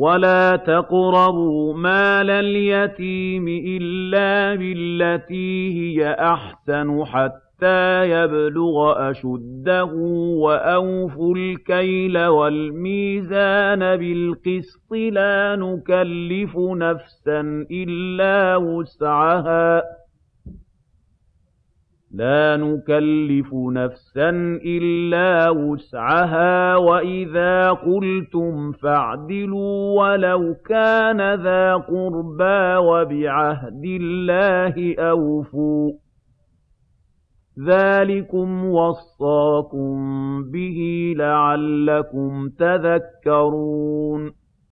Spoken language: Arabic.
وَلَا تَقْرَبُوا مَالَ الْيَتِيمِ إِلَّا بِالَّتِي هِيَ أَحْسَنُ حَتَّىٰ يَبْلُغَ أَشُدَّهُ ۖ وَأَوْفُوا الْكَيْلَ وَالْمِيزَانَ بِالْقِسْطِ ۖ لَا نُكَلِّفُ نَفْسًا إِلَّا وُسْعَهَا ۖ وَإِذَا قُلْتُمْ فَاعْدِلُوا وَلَوْ كَانَ ذَا قُرْبَىٰ ۖ وَبِعَهْدِ اللَّهِ أَوْفُوا ۚ. ذَٰلِكُمْ وَصَّاكُم بِهِ لَعَلَّكُمْ تَذَكَّرُونَ.